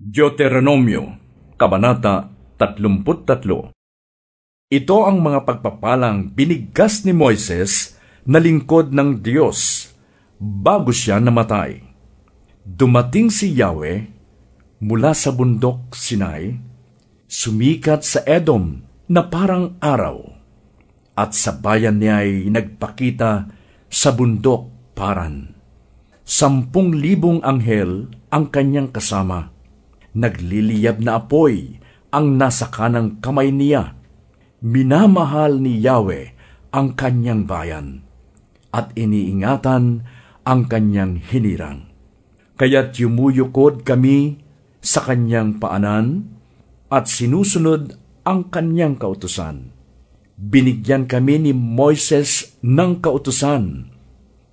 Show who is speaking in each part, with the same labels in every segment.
Speaker 1: Deuteronomio, Kabanata 33 Ito ang mga pagpapalang binigkas ni Moises na lingkod ng Diyos bago siya namatay. Dumating si Yahweh mula sa bundok Sinai, sumikat sa Edom na parang araw, at sa bayan niya ay nagpakita sa bundok Paran. Sampung libong anghel ang kanyang kasama. Nagliliyab na apoy ang nasa kanang kamay niya. Minamahal ni Yahweh ang kanyang bayan at iniingatan ang kanyang hinirang. Kaya't yumuyukod kami sa kanyang paanan at sinusunod ang kanyang kautusan. Binigyan kami ni Moises ng kautusan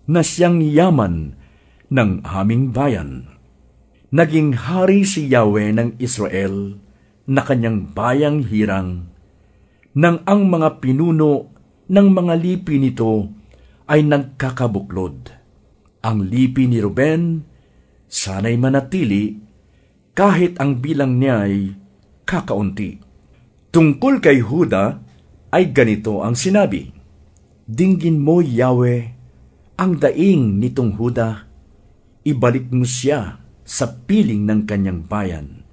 Speaker 1: na siyang yaman ng aming bayan. Naging hari si Yahweh ng Israel na kanyang bayang hirang, nang ang mga pinuno ng mga lipi nito ay nagkakabuklod. Ang lipi ni Ruben, sana'y manatili, kahit ang bilang niya ay kakaunti. Tungkol kay Huda, ay ganito ang sinabi, Dinggin mo, Yahweh, ang daing nitong Huda, ibalik mo siya sa piling ng kanyang bayan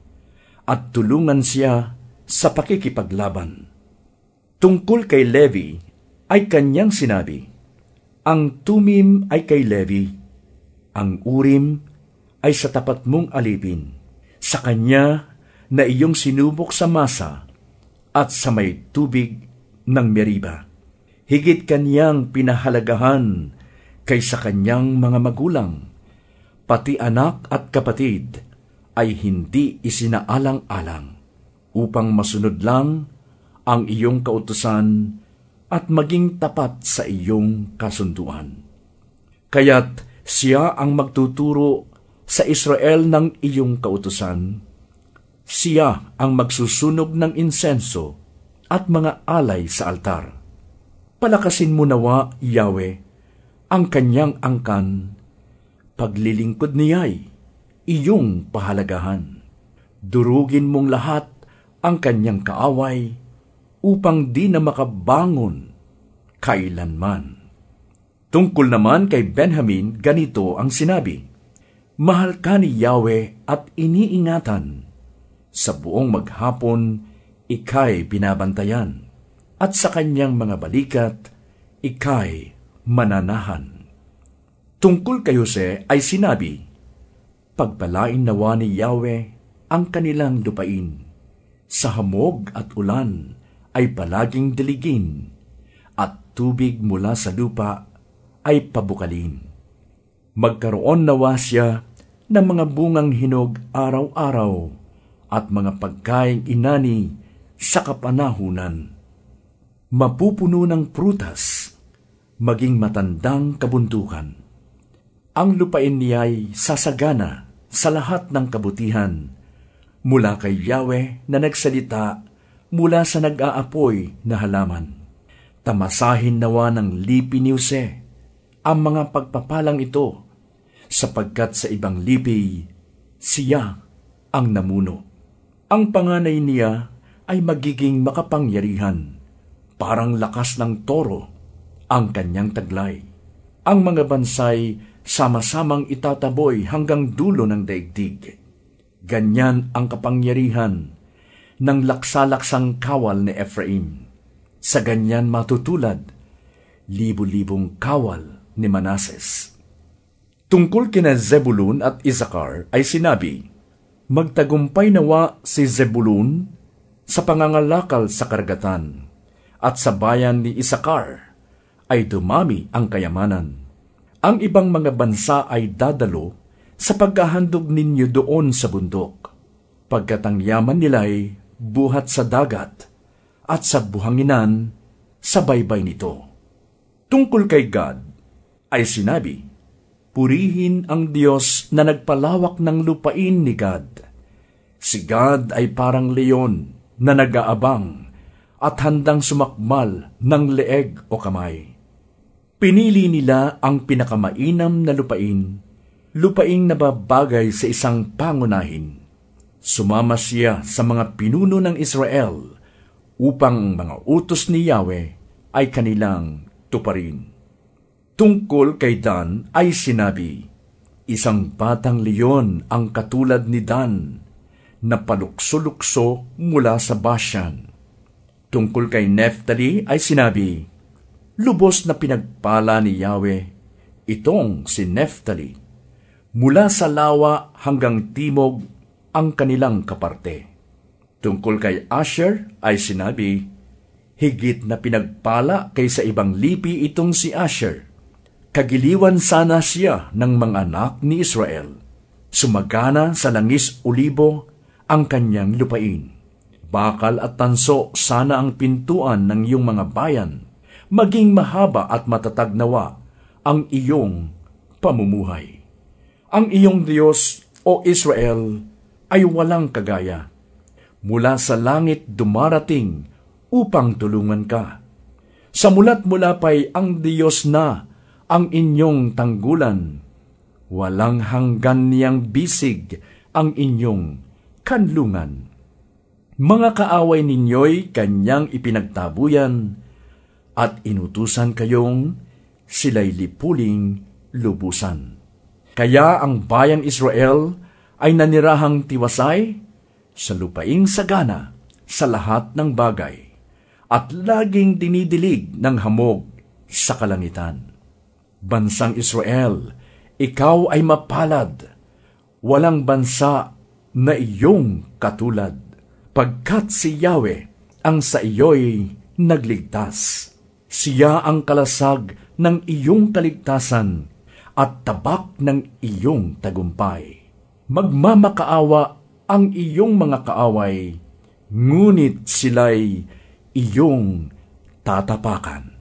Speaker 1: at tulungan siya sa pakikipaglaban. Tungkol kay Levi ay kanyang sinabi, Ang tumim ay kay Levi, ang urim ay sa tapat mong alipin, sa kanya na iyong sinubok sa masa at sa may tubig ng Meriba. Higit kanyang pinahalagahan kaysa kanyang mga magulang pati anak at kapatid ay hindi isinaalang-alang upang masunod lang ang iyong kautusan at maging tapat sa iyong kasunduan. Kaya't siya ang magtuturo sa Israel ng iyong kautusan. Siya ang magsusunog ng insenso at mga alay sa altar. Palakasin mo nawa, Yahweh, ang kanyang angkan paglilingkod niya'y iyong pahalagahan. Durugin mong lahat ang kanyang kaaway upang di na makabangon kailanman. Tungkol naman kay Benjamin, ganito ang sinabi, Mahal ka ni Yahweh at iniingatan. Sa buong maghapon, ikay binabantayan, at sa kanyang mga balikat, ikay mananahan. Tungkol kay Jose ay sinabi, Pagpalain nawa ni Yahweh ang kanilang lupain. Sa hamog at ulan ay palaging diligin, at tubig mula sa lupa ay pabukalin. Magkaroon nawa siya ng mga bungang hinog araw-araw at mga pagkaing inani sa kapanahunan. Mapupuno ng prutas, maging matandang kabundukan ang lupain niya'y sasagana sa lahat ng kabutihan mula kay Yahweh na nagsalita mula sa nag-aapoy na halaman. Tamasahin nawa ng lipi ni Jose ang mga pagpapalang ito sapagkat sa ibang lipi siya ang namuno. Ang panganay niya ay magiging makapangyarihan, parang lakas ng toro ang kanyang taglay. Ang mga bansay sama-samang itataboy hanggang dulo ng daigdig. Ganyan ang kapangyarihan ng laksalaksang kawal ni Ephraim. Sa ganyan matutulad, libu-libong kawal ni Manases. Tungkol kina Zebulun at Isakar ay sinabi, Magtagumpay nawa si Zebulun sa pangangalakal sa karagatan, at sa bayan ni Isakar ay dumami ang kayamanan ang ibang mga bansa ay dadalo sa pagkahandog ninyo doon sa bundok, pagkat ang yaman nila ay buhat sa dagat at sa buhanginan sa baybay nito. Tungkol kay God ay sinabi, Purihin ang Diyos na nagpalawak ng lupain ni God. Si God ay parang leon na nag-aabang at handang sumakmal ng leeg o kamay Pinili nila ang pinakamainam na lupain, lupaing nababagay sa isang pangunahin. Sumama siya sa mga pinuno ng Israel upang mga utos ni Yahweh ay kanilang tuparin. Tungkol kay Dan ay sinabi, Isang batang leon ang katulad ni Dan na palukso-lukso mula sa Bashan. Tungkol kay Neftali ay sinabi, Lubos na pinagpala ni Yahweh, itong si Neftali. Mula sa lawa hanggang timog ang kanilang kaparte. Tungkol kay Asher ay sinabi, Higit na pinagpala kaysa ibang lipi itong si Asher. Kagiliwan sana siya ng mga anak ni Israel. Sumagana sa langis ulibo ang kanyang lupain. Bakal at tanso sana ang pintuan ng iyong mga bayan, maging mahaba at matatag nawa ang iyong pamumuhay. Ang iyong Diyos, o Israel, ay walang kagaya. Mula sa langit dumarating upang tulungan ka. Sa mulat mula pa'y ang Diyos na ang inyong tanggulan. Walang hanggan niyang bisig ang inyong kanlungan. Mga kaaway ninyo'y kanyang ipinagtabuyan at inutusan kayong sila'y lipuling lubusan. Kaya ang bayang Israel ay nanirahang tiwasay sa lupaing sagana sa lahat ng bagay at laging dinidilig ng hamog sa kalangitan. Bansang Israel, ikaw ay mapalad, walang bansa na iyong katulad, pagkat si Yahweh ang sa iyo'y nagligtas. Siya ang kalasag ng iyong kaligtasan at tabak ng iyong tagumpay. Magmamakaawa ang iyong mga kaaway, ngunit sila'y iyong tatapakan.